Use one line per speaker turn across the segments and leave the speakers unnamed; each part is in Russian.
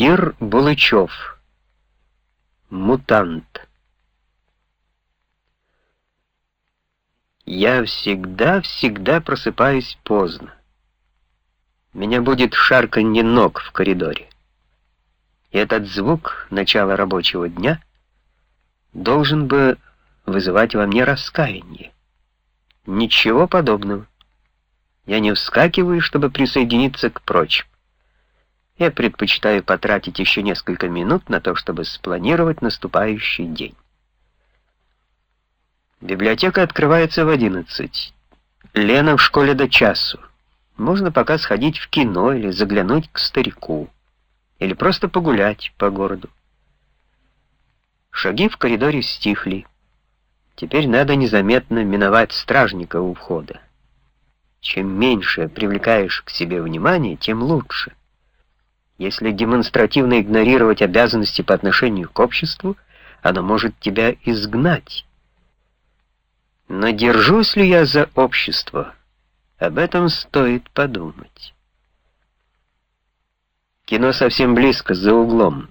Кир Булычев. Мутант. Я всегда-всегда просыпаюсь поздно. Меня будет шарканье ног в коридоре. И этот звук начала рабочего дня должен бы вызывать во мне раскаяние. Ничего подобного. Я не вскакиваю, чтобы присоединиться к прочим. Я предпочитаю потратить еще несколько минут на то, чтобы спланировать наступающий день. Библиотека открывается в 11. Лена в школе до часу. Можно пока сходить в кино или заглянуть к старику. Или просто погулять по городу. Шаги в коридоре стихли. Теперь надо незаметно миновать стражника у входа. Чем меньше привлекаешь к себе внимание, тем лучше. Если демонстративно игнорировать обязанности по отношению к обществу, оно может тебя изгнать. Но держусь ли я за общество? Об этом стоит подумать. Кино совсем близко, за углом.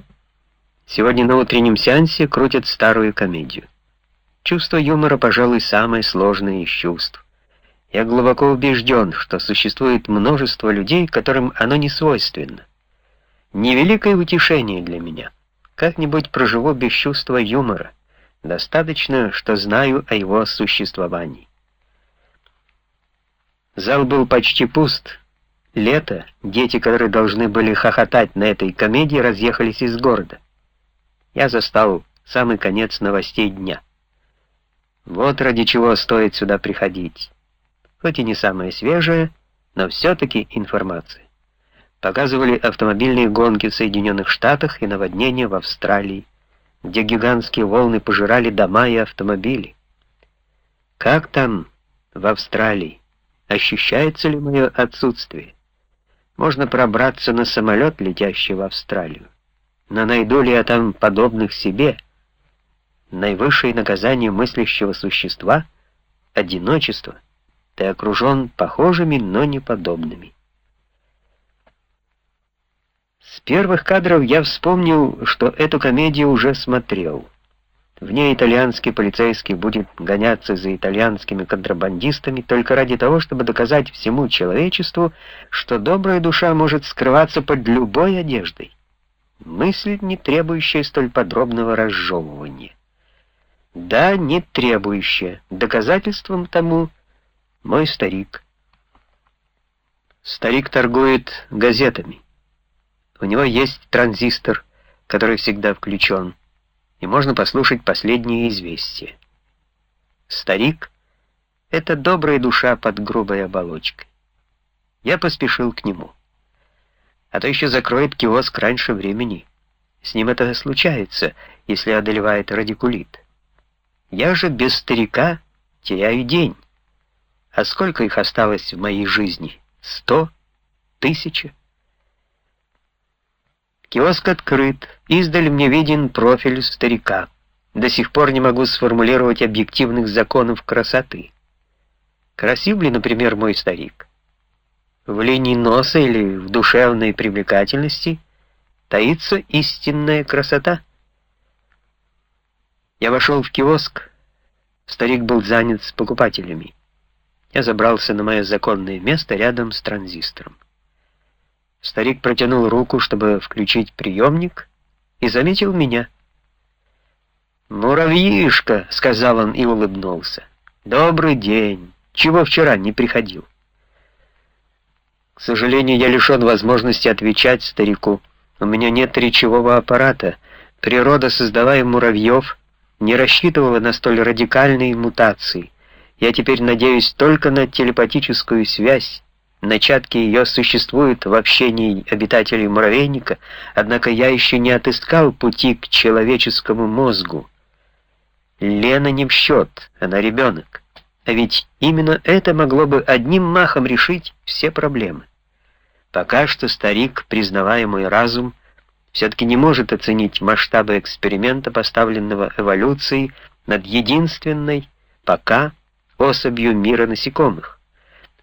Сегодня на утреннем сеансе крутят старую комедию. Чувство юмора, пожалуй, самое сложное из чувств. Я глубоко убежден, что существует множество людей, которым оно не свойственно. Невеликое утешение для меня. Как-нибудь проживу без чувства юмора. Достаточно, что знаю о его существовании. Зал был почти пуст. Лето, дети, которые должны были хохотать на этой комедии, разъехались из города. Я застал самый конец новостей дня. Вот ради чего стоит сюда приходить. Хоть и не самая свежая, но все-таки информация показывали автомобильные гонки в Соединенных Штатах и наводнения в Австралии, где гигантские волны пожирали дома и автомобили. Как там, в Австралии? Ощущается ли мое отсутствие? Можно пробраться на самолет, летящий в Австралию. Но найду ли я там подобных себе? Наивысшее наказание мыслящего существа — одиночество. Ты окружен похожими, но не подобными. С первых кадров я вспомнил, что эту комедию уже смотрел. В ней итальянский полицейский будет гоняться за итальянскими контрабандистами только ради того, чтобы доказать всему человечеству, что добрая душа может скрываться под любой одеждой. Мысль, не требующая столь подробного разжевывания. Да, не требующая. Доказательством тому мой старик. Старик торгует газетами. У него есть транзистор, который всегда включен, и можно послушать последние известия. Старик — это добрая душа под грубой оболочкой. Я поспешил к нему. А то еще закроет киоск раньше времени. С ним это случается, если одолевает радикулит. Я же без старика теряю день. А сколько их осталось в моей жизни? Сто? Тысяча? Киоск открыт, издаль мне виден профиль старика. До сих пор не могу сформулировать объективных законов красоты. Красив ли, например, мой старик? В линии носа или в душевной привлекательности таится истинная красота. Я вошел в киоск, старик был занят с покупателями. Я забрался на мое законное место рядом с транзистором. Старик протянул руку, чтобы включить приемник, и заметил меня. «Муравьишка!» — сказал он и улыбнулся. «Добрый день! Чего вчера не приходил?» К сожалению, я лишен возможности отвечать старику. У меня нет речевого аппарата. Природа, создавая муравьев, не рассчитывала на столь радикальные мутации. Я теперь надеюсь только на телепатическую связь, Начатки ее существуют в общении обитателей муравейника, однако я еще не отыскал пути к человеческому мозгу. Лена не в счет, она ребенок. А ведь именно это могло бы одним махом решить все проблемы. Пока что старик, признавая мой разум, все-таки не может оценить масштабы эксперимента, поставленного эволюцией над единственной, пока, особью мира насекомых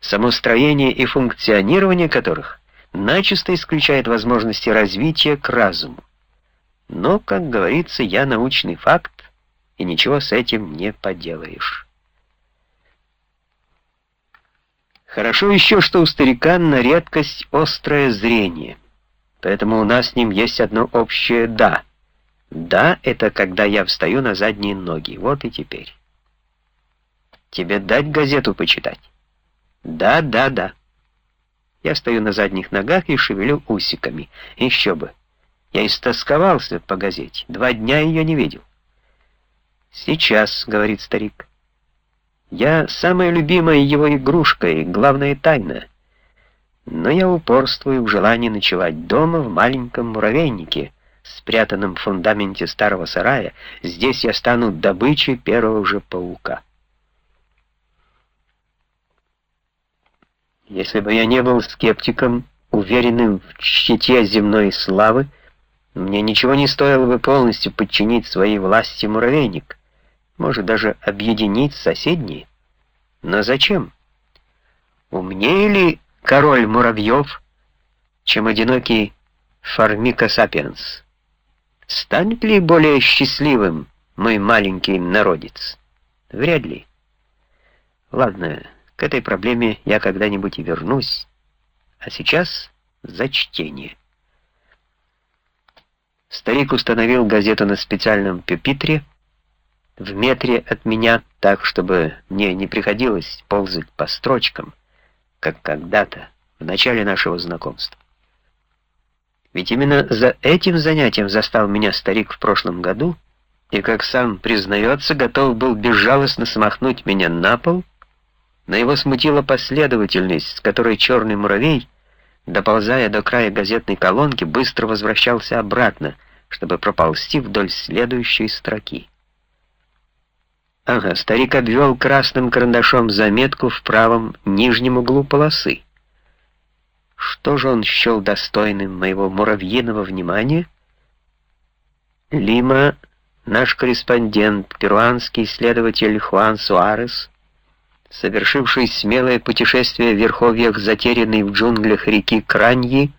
само строение и функционирование которых начисто исключает возможности развития к разуму. Но, как говорится, я научный факт, и ничего с этим не поделаешь. Хорошо еще, что у старика на редкость острое зрение, поэтому у нас с ним есть одно общее «да». «Да» — это когда я встаю на задние ноги, вот и теперь. Тебе дать газету почитать? Да, да, да. Я стою на задних ногах и шевелю усиками. Еще бы. Я истосковался по газете. Два дня ее не видел. «Сейчас», — говорит старик. «Я самая любимая его игрушка и главная тайна. Но я упорствую в желании ночевать дома в маленьком муравейнике, спрятанном в фундаменте старого сарая. Здесь я стану добычей первого же паука». Если бы я не был скептиком, уверенным в чтите земной славы, мне ничего не стоило бы полностью подчинить своей власти муравейник, может даже объединить соседние. Но зачем? Умнее ли король муравьев, чем одинокий Формика сапиенс? Станет ли более счастливым мой маленький народец? Вряд ли. Ладно, к этой проблеме я когда-нибудь и вернусь, а сейчас за чтение. Старик установил газету на специальном пюпитре в метре от меня, так, чтобы мне не приходилось ползать по строчкам, как когда-то, в начале нашего знакомства. Ведь именно за этим занятием застал меня старик в прошлом году, и, как сам признается, готов был безжалостно смахнуть меня на пол, но его смутила последовательность, с которой черный муравей, доползая до края газетной колонки, быстро возвращался обратно, чтобы проползти вдоль следующей строки. Ага, старик обвел красным карандашом заметку в правом нижнем углу полосы. Что же он счел достойным моего муравьиного внимания? Лима, наш корреспондент, перуанский исследователь Хуан Суарес, совершивший смелое путешествие в верховьях затерянной в джунглях реки Краньи,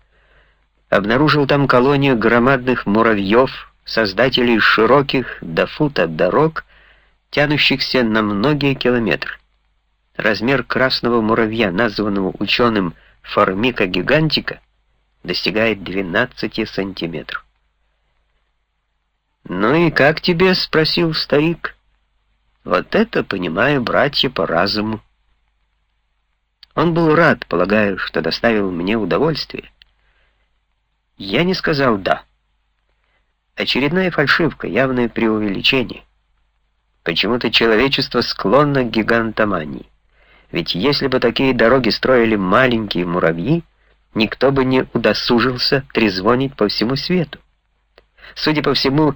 обнаружил там колонию громадных муравьев, создателей широких до фута дорог, тянущихся на многие километры. Размер красного муравья, названного ученым формика гигантика, достигает 12 сантиметров. «Ну и как тебе?» — спросил старик. Вот это, понимаю, братья по разуму. Он был рад, полагаю, что доставил мне удовольствие. Я не сказал «да». Очередная фальшивка, явное преувеличение. Почему-то человечество склонно к гигантомании. Ведь если бы такие дороги строили маленькие муравьи, никто бы не удосужился трезвонить по всему свету. Судя по всему,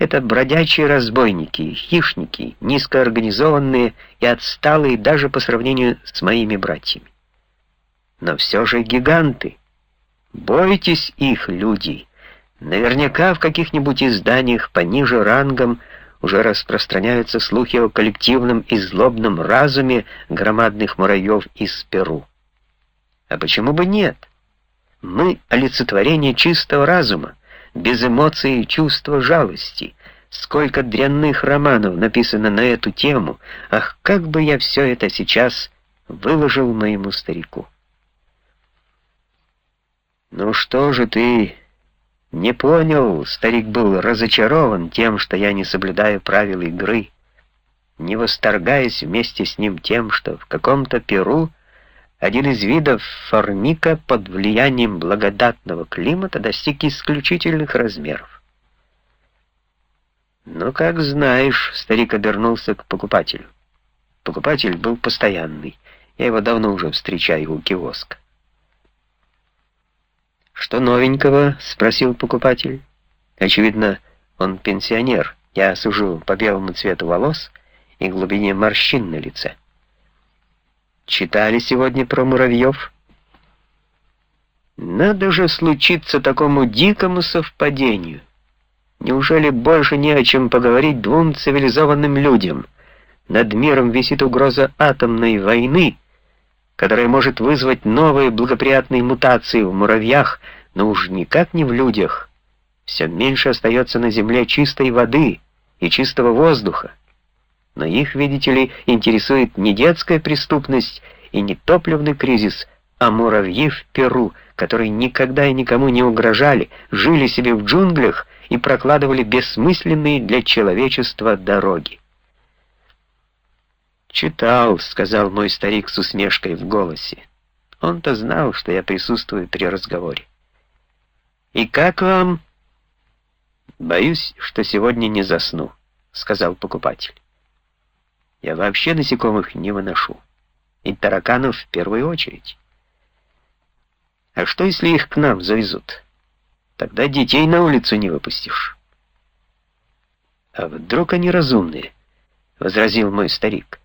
это бродячие разбойники, хищники, низкоорганизованные и отсталые даже по сравнению с моими братьями. Но все же гиганты. Бойтесь их, люди. Наверняка в каких-нибудь изданиях пониже рангом уже распространяются слухи о коллективном и злобном разуме громадных муравьев из Перу. А почему бы нет? Мы — олицетворение чистого разума без эмоций и чувства жалости. Сколько дрянных романов написано на эту тему. Ах, как бы я все это сейчас выложил моему старику. «Ну что же ты не понял?» Старик был разочарован тем, что я не соблюдаю правил игры, не восторгаясь вместе с ним тем, что в каком-то Перу один из видов формика под влиянием благодатного климата достиг исключительных размеров. «Ну, как знаешь», — старик обернулся к покупателю. Покупатель был постоянный, я его давно уже встречаю у киоска. «Что новенького?» — спросил покупатель. Очевидно, он пенсионер, я сужу по белому цвету волос и глубине морщин на лице. Читали сегодня про муравьев? Надо же случиться такому дикому совпадению. Неужели больше не о чем поговорить двум цивилизованным людям? Над миром висит угроза атомной войны, которая может вызвать новые благоприятные мутации в муравьях, но уж никак не в людях. Все меньше остается на Земле чистой воды и чистого воздуха. Но их, видите ли, интересует не детская преступность и не топливный кризис, а муравьи в Перу, которые никогда и никому не угрожали, жили себе в джунглях и прокладывали бессмысленные для человечества дороги. «Читал», — сказал мой старик с усмешкой в голосе. Он-то знал, что я присутствую при разговоре. «И как вам?» «Боюсь, что сегодня не засну», — сказал покупатель. «Я вообще насекомых не выношу, и тараканов в первую очередь». «А что, если их к нам завезут? Тогда детей на улицу не выпустишь». «А вдруг они разумные?» — возразил мой старик.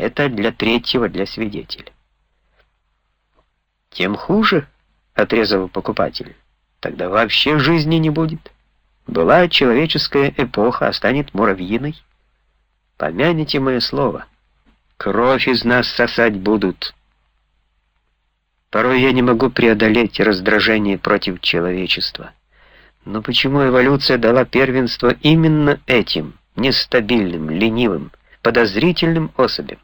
Это для третьего, для свидетеля. Тем хуже, отрезал покупатель. Тогда вообще жизни не будет. Была человеческая эпоха, а станет муравьиной. Помяните мое слово. Кровь из нас сосать будут. Порой я не могу преодолеть раздражение против человечества. Но почему эволюция дала первенство именно этим, нестабильным, ленивым, подозрительным особям?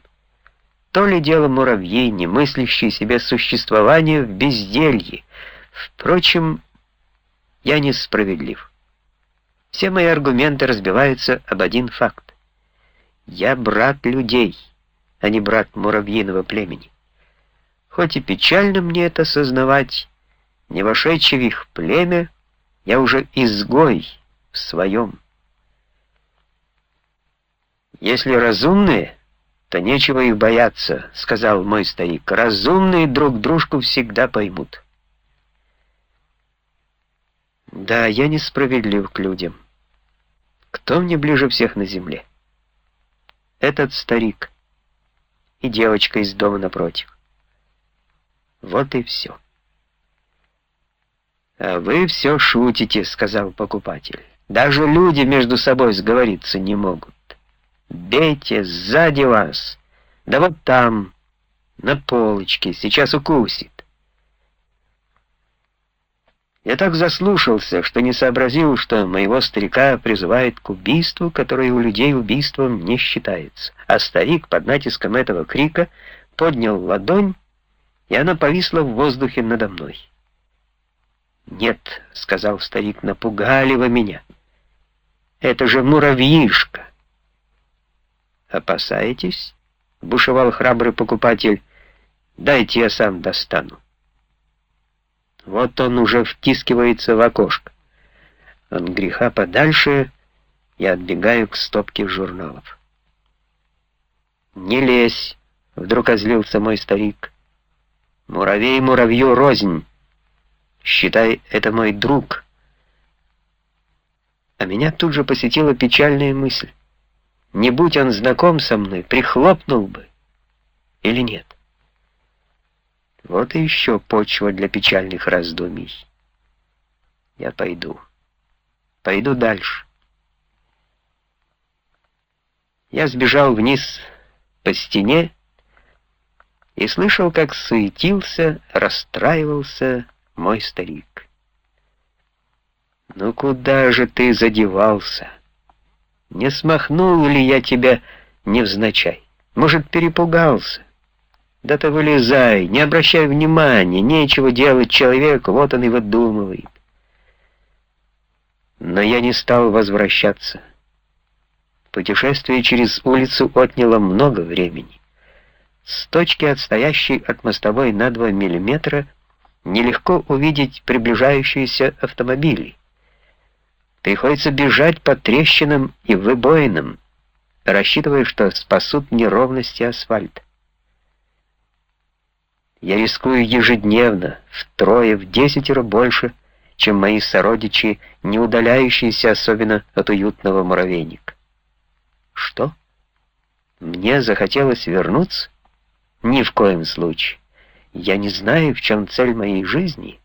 То ли дело муравьи, не мыслящие себе существование в безделье. Впрочем, я несправедлив. Все мои аргументы разбиваются об один факт. Я брат людей, а не брат муравьиного племени. Хоть и печально мне это сознавать, не вошедший в их племя, я уже изгой в своем. Если разумные то нечего их бояться», — сказал мой старик. «Разумные друг дружку всегда поймут». «Да, я несправедлив к людям. Кто мне ближе всех на земле?» «Этот старик и девочка из дома напротив. Вот и все». «А вы все шутите», — сказал покупатель. «Даже люди между собой сговориться не могут». Бейте сзади вас. Да вот там, на полочке, сейчас укусит. Я так заслушался, что не сообразил, что моего старика призывает к убийству, которое у людей убийством не считается. А старик под натиском этого крика поднял ладонь, и она повисла в воздухе надо мной. «Нет», — сказал старик, — «напугали вы меня. Это же муравьишка». «Опасаетесь?» — бушевал храбрый покупатель. «Дайте я сам достану». Вот он уже втискивается в окошко. От греха подальше я отбегаю к стопке журналов. «Не лезь!» — вдруг озлился мой старик. «Муравей муравью рознь! Считай, это мой друг!» А меня тут же посетила печальная мысль. Не будь он знаком со мной, прихлопнул бы. Или нет? Вот и еще почва для печальных раздумий. Я пойду. Пойду дальше. Я сбежал вниз по стене и слышал, как суетился, расстраивался мой старик. «Ну куда же ты задевался?» Не смахнул ли я тебя невзначай? Может, перепугался? Да ты вылезай, не обращай внимания, нечего делать человеку, вот он и выдумывает. Но я не стал возвращаться. Путешествие через улицу отняло много времени. С точки, отстоящей от мостовой на 2 миллиметра, нелегко увидеть приближающиеся автомобили. Приходится бежать по трещинам и выбоинам, рассчитывая, что спасут неровности асфальта. Я рискую ежедневно, втрое, в десятеро больше, чем мои сородичи, не удаляющиеся особенно от уютного муравейника. Что? Мне захотелось вернуться? Ни в коем случае. Я не знаю, в чем цель моей жизни,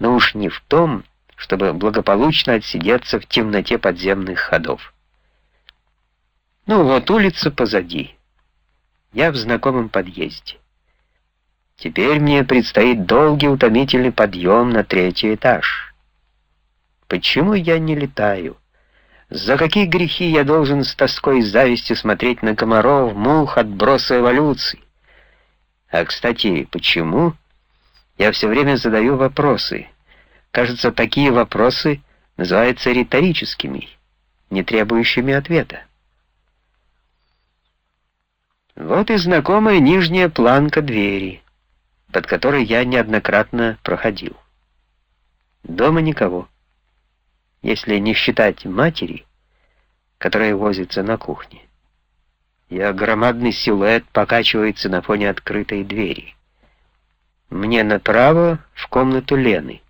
но уж не в том, чтобы благополучно отсидеться в темноте подземных ходов. Ну вот улица позади. Я в знакомом подъезде. Теперь мне предстоит долгий утомительный подъем на третий этаж. Почему я не летаю? За какие грехи я должен с тоской и завистью смотреть на комаров, мух, отбросы эволюции? А, кстати, почему? Я все время задаю вопросы. Кажется, такие вопросы называются риторическими, не требующими ответа. Вот и знакомая нижняя планка двери, под которой я неоднократно проходил. Дома никого, если не считать матери, которая возится на кухне. Ее громадный силуэт покачивается на фоне открытой двери. Мне направо в комнату Лены.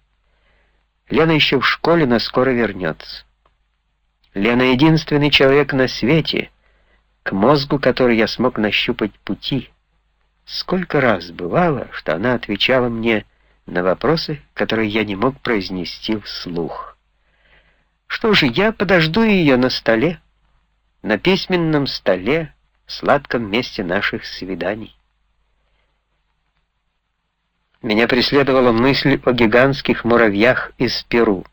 Лена еще в школе, но скоро вернется. Лена — единственный человек на свете, к мозгу который я смог нащупать пути. Сколько раз бывало, что она отвечала мне на вопросы, которые я не мог произнести вслух. Что же, я подожду ее на столе, на письменном столе, в сладком месте наших свиданий. Меня преследовала мысль о гигантских муравьях из Перу.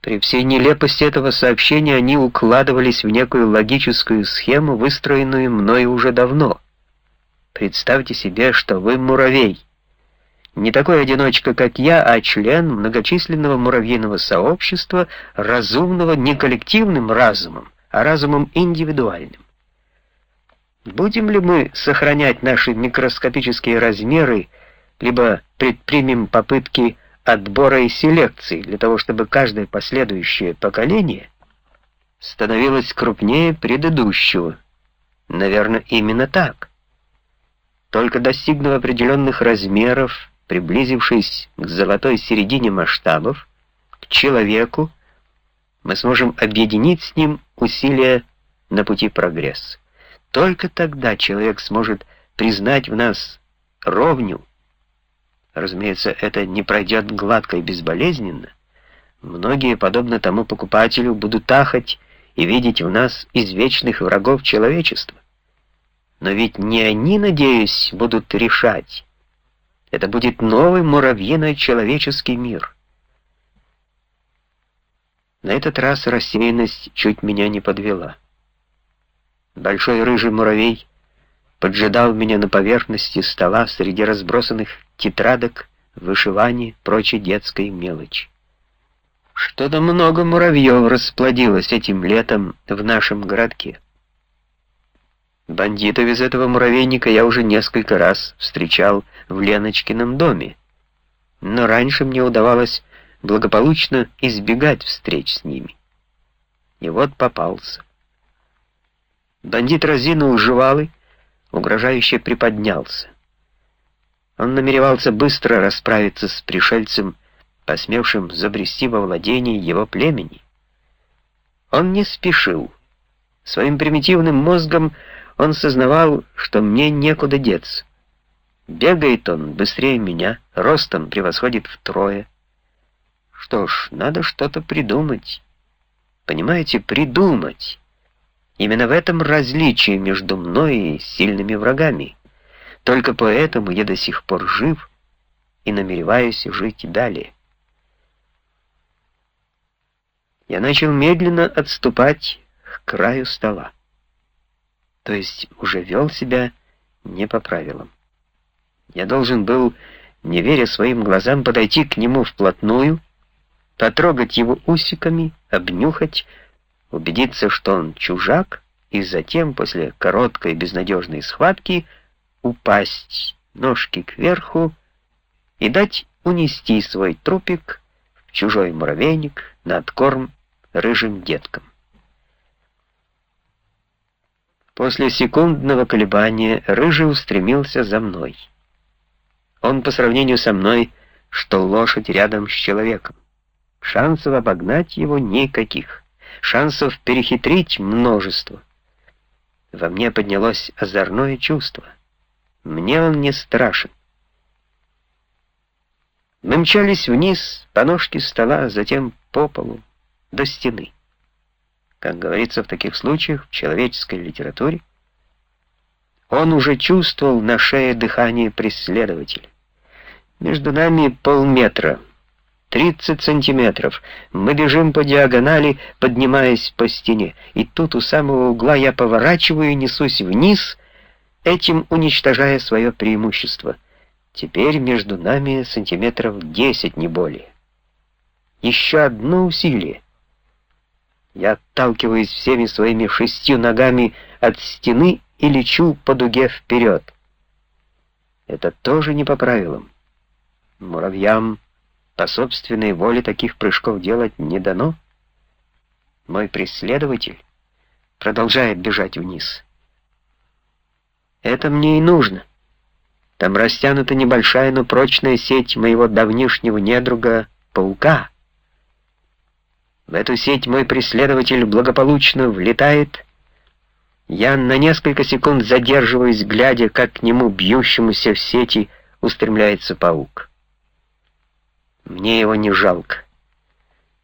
При всей нелепости этого сообщения они укладывались в некую логическую схему, выстроенную мною уже давно. Представьте себе, что вы муравей. Не такой одиночка, как я, а член многочисленного муравьиного сообщества, разумного не коллективным разумом, а разумом индивидуальным. Будем ли мы сохранять наши микроскопические размеры, либо предпримем попытки отбора и селекции для того, чтобы каждое последующее поколение становилось крупнее предыдущего. Наверное, именно так. Только достигнув определенных размеров, приблизившись к золотой середине масштабов, к человеку, мы сможем объединить с ним усилия на пути прогресса. Только тогда человек сможет признать в нас ровню, Разумеется, это не пройдет гладко и безболезненно. Многие, подобно тому покупателю, будут ахать и видеть в нас извечных врагов человечества. Но ведь не они, надеюсь, будут решать. Это будет новый муравьино-человеческий мир. На этот раз рассеянность чуть меня не подвела. Большой рыжий муравей поджидал меня на поверхности стола среди разбросанных тетрадок, вышиваний, прочей детской мелочи. Что-то много муравьев расплодилось этим летом в нашем городке. Бандитов из этого муравейника я уже несколько раз встречал в Леночкином доме, но раньше мне удавалось благополучно избегать встреч с ними. И вот попался. Бандит разинул жевалы, угрожающе приподнялся. Он намеревался быстро расправиться с пришельцем, посмевшим забрести во владение его племени. Он не спешил. Своим примитивным мозгом он сознавал, что мне некуда деться. Бегает он быстрее меня, ростом превосходит втрое. Что ж, надо что-то придумать. Понимаете, придумать. Именно в этом различие между мной и сильными врагами. Только поэтому я до сих пор жив и намереваюсь жить далее. Я начал медленно отступать к краю стола. То есть уже вел себя не по правилам. Я должен был, не веря своим глазам, подойти к нему вплотную, потрогать его усиками, обнюхать, убедиться, что он чужак, и затем, после короткой безнадежной схватки, упасть ножки кверху и дать унести свой трупик в чужой муравейник на откорм рыжим деткам. После секундного колебания Рыжий устремился за мной. Он по сравнению со мной, что лошадь рядом с человеком. Шансов обогнать его никаких. Шансов перехитрить множество. Во мне поднялось озорное чувство — мне он не страшен. Мы мчались вниз по ножке стола, затем по полу, до стены. Как говорится в таких случаях в человеческой литературе, Он уже чувствовал на шее дыхание преследователя. Между нами полметра, 30 сантиметров. Мы бежим по диагонали, поднимаясь по стене. И тут у самого угла я поворачиваю и несусь вниз, этим уничтожая свое преимущество. Теперь между нами сантиметров 10, не более. Еще одно усилие. Я отталкиваюсь всеми своими шестью ногами от стены и лечу по дуге вперед. Это тоже не по правилам. Муравьям по собственной воле таких прыжков делать не дано. Мой преследователь продолжает бежать вниз. Это мне и нужно. Там растянута небольшая, но прочная сеть моего давнишнего недруга паука. В эту сеть мой преследователь благополучно влетает. Я на несколько секунд задерживаюсь, глядя, как к нему, бьющемуся в сети, устремляется паук. Мне его не жалко.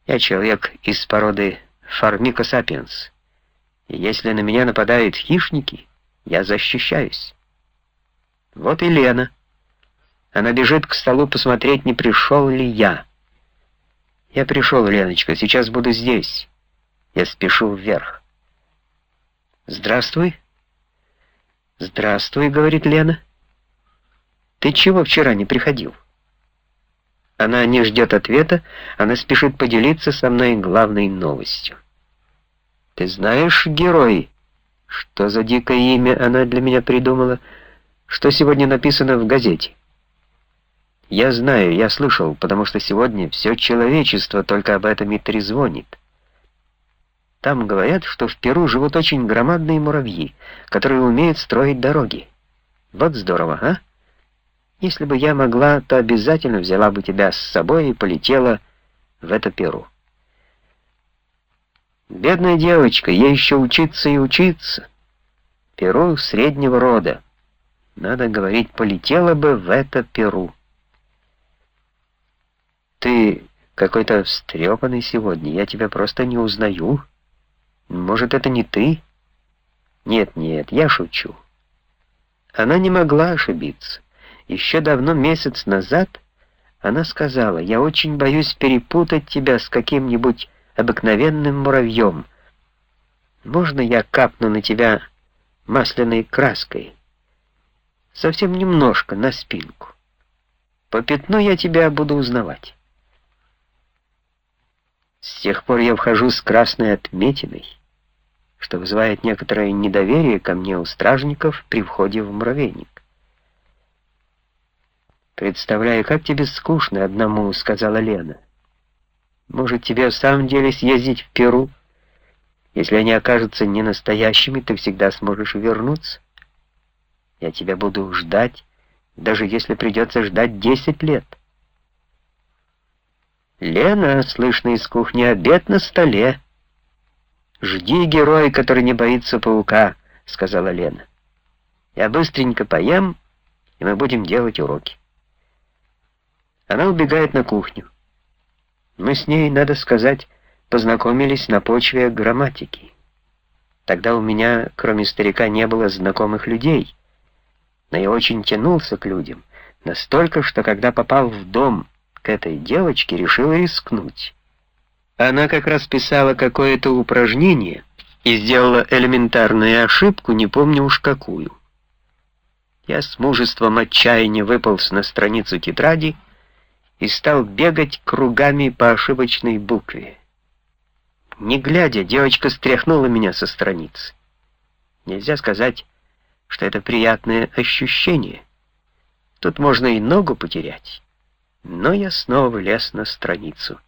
Я человек из породы Формико сапиенс. И если на меня нападают хищники, я защищаюсь. Вот и Лена. Она бежит к столу посмотреть, не пришел ли я. Я пришел, Леночка, сейчас буду здесь. Я спешу вверх. Здравствуй. Здравствуй, говорит Лена. Ты чего вчера не приходил? Она не ждет ответа, она спешит поделиться со мной главной новостью. Ты знаешь, герой, что за дикое имя она для меня придумала, что сегодня написано в газете? Я знаю, я слышал, потому что сегодня все человечество только об этом и трезвонит. Там говорят, что в Перу живут очень громадные муравьи, которые умеют строить дороги. Вот здорово, а? Если бы я могла, то обязательно взяла бы тебя с собой и полетела в это Перу. Бедная девочка, ей еще учиться и учиться. Перу среднего рода. Надо говорить, полетела бы в это Перу. Ты какой-то встрепанный сегодня, я тебя просто не узнаю. Может, это не ты? Нет, нет, я шучу. Она не могла ошибиться. Еще давно, месяц назад, она сказала, «Я очень боюсь перепутать тебя с каким-нибудь обыкновенным муравьем. Можно я капну на тебя масляной краской? Совсем немножко, на спинку. По пятну я тебя буду узнавать». С тех пор я вхожу с красной отметиной, что вызывает некоторое недоверие ко мне у стражников при входе в муравейник. «Представляю, как тебе скучно одному», — сказала Лена. «Может, тебе в самом деле съездить в Перу? Если они окажутся не настоящими, ты всегда сможешь вернуться. Я тебя буду ждать, даже если придется ждать десять лет». «Лена, слышно из кухни, обед на столе». «Жди героя, который не боится паука», — сказала Лена. «Я быстренько поем, и мы будем делать уроки». Она убегает на кухню. Мы с ней, надо сказать, познакомились на почве грамматики. Тогда у меня, кроме старика, не было знакомых людей, но я очень тянулся к людям, настолько, что когда попал в дом к этой девочке, решил рискнуть. Она как раз писала какое-то упражнение и сделала элементарную ошибку, не помню уж какую. Я с мужеством отчаяния выполз на страницу тетради и стал бегать кругами по ошибочной букве. Не глядя, девочка стряхнула меня со страницы. Нельзя сказать, что это приятное ощущение. Тут можно и ногу потерять. Но я снова влез на страницу.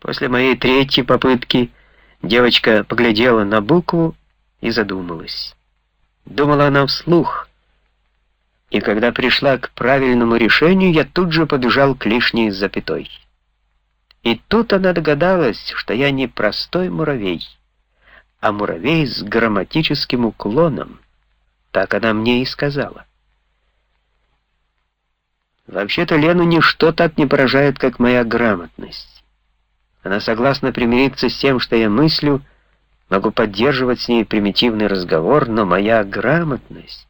После моей третьей попытки девочка поглядела на букву и задумалась. Думала она вслух — и когда пришла к правильному решению, я тут же побежал к лишней запятой. И тут она догадалась, что я не простой муравей, а муравей с грамматическим уклоном. Так она мне и сказала. Вообще-то Лену ничто так не поражает, как моя грамотность. Она согласна примириться с тем, что я мыслю, могу поддерживать с ней примитивный разговор, но моя грамотность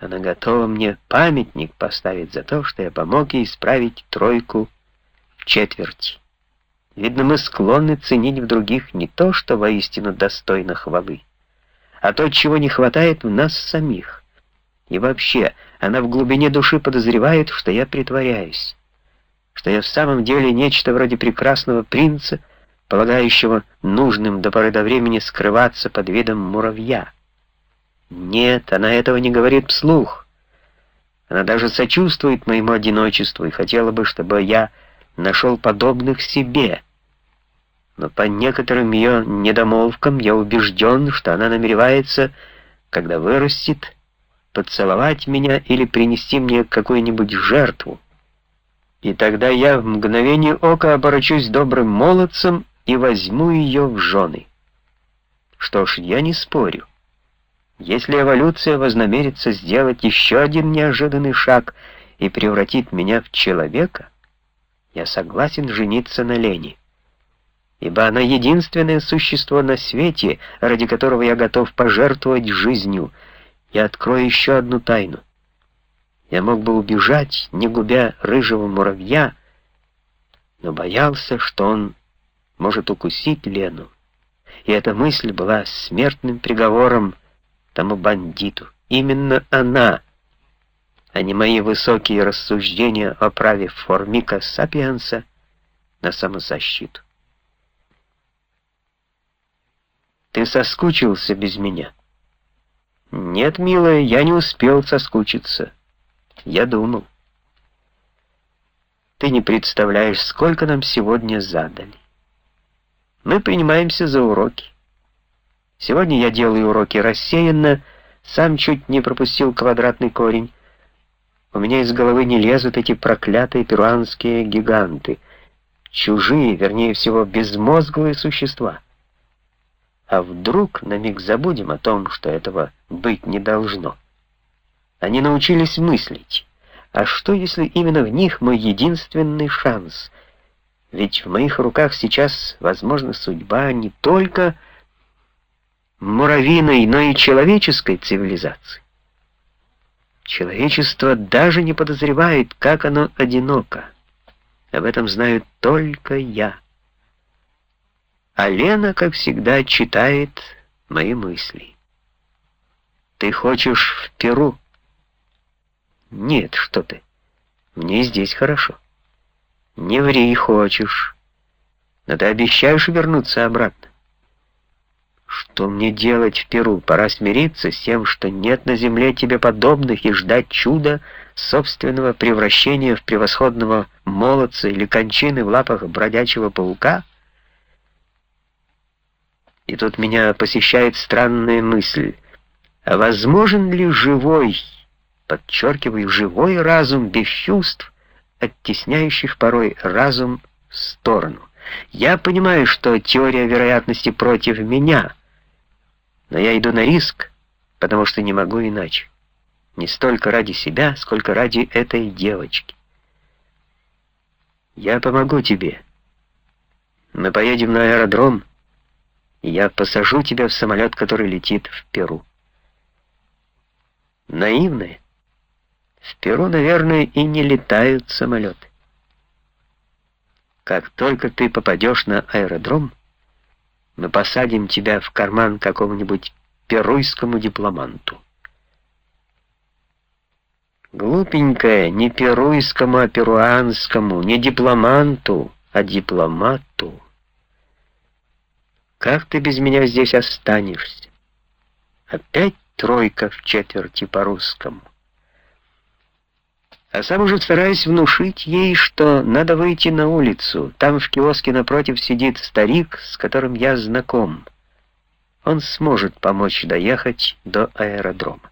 Она готова мне памятник поставить за то, что я помог ей исправить тройку в четверти. Видно, мы склонны ценить в других не то, что воистину достойно хвалы, а то, чего не хватает в нас самих. И вообще, она в глубине души подозревает, что я притворяюсь, что я в самом деле нечто вроде прекрасного принца, полагающего нужным до поры до времени скрываться под видом муравья. Нет, она этого не говорит вслух. Она даже сочувствует моему одиночеству и хотела бы, чтобы я нашел подобных себе. Но по некоторым ее недомолвкам я убежден, что она намеревается, когда вырастет, поцеловать меня или принести мне какую-нибудь жертву. И тогда я в мгновение ока оборачусь добрым молодцем и возьму ее в жены. Что ж, я не спорю. Если эволюция вознамерится сделать еще один неожиданный шаг и превратит меня в человека, я согласен жениться на Лене, ибо она единственное существо на свете, ради которого я готов пожертвовать жизнью. Я открою еще одну тайну. Я мог бы убежать, не губя рыжего муравья, но боялся, что он может укусить Лену. И эта мысль была смертным приговором тому бандиту. Именно она а не мои высокие рассуждения о праве формика сапиенса на самозащиту. Ты соскучился без меня? Нет, милая, я не успел соскучиться. Я думал. Ты не представляешь, сколько нам сегодня задали. Мы принимаемся за уроки. Сегодня я делаю уроки рассеянно, сам чуть не пропустил квадратный корень, у меня из головы не лезут эти проклятые перуанские гиганты. Чужие, вернее всего, безмозглые существа. А вдруг на миг забудем о том, что этого быть не должно? Они научились мыслить. А что, если именно в них мой единственный шанс? Ведь в моих руках сейчас, возможно, судьба не только муравьиной, но и человеческой цивилизации. Человечество даже не подозревает, как оно одиноко. Об этом знаю только я. А Лена, как всегда, читает мои мысли. Ты хочешь в Перу? Нет, что ты. Мне здесь хорошо. Не ври, хочешь. Но ты обещаешь вернуться обратно. Что мне делать в Перу? Пора смириться с тем, что нет на земле тебе подобных, и ждать чуда собственного превращения в превосходного молодца или кончины в лапах бродячего паука? И тут меня посещает странная мысль. Возможен ли живой, подчеркиваю, живой разум без чувств, оттесняющих порой разум в сторону? Я понимаю, что теория вероятности против меня — но я иду на риск, потому что не могу иначе. Не столько ради себя, сколько ради этой девочки. Я помогу тебе. Мы поедем на аэродром, и я посажу тебя в самолет, который летит в Перу. Наивные. В Перу, наверное, и не летают самолеты. Как только ты попадешь на аэродром, мы посадим тебя в карман какому-нибудь перуйскому дипломанту. Глупенькая, не перуйскому, а перуанскому, не дипломанту, а дипломату. Как ты без меня здесь останешься? Опять тройка в четверти по-русскому а сам уже стараюсь внушить ей, что надо выйти на улицу. Там в киоске напротив сидит старик, с которым я знаком. Он сможет помочь доехать до аэродрома.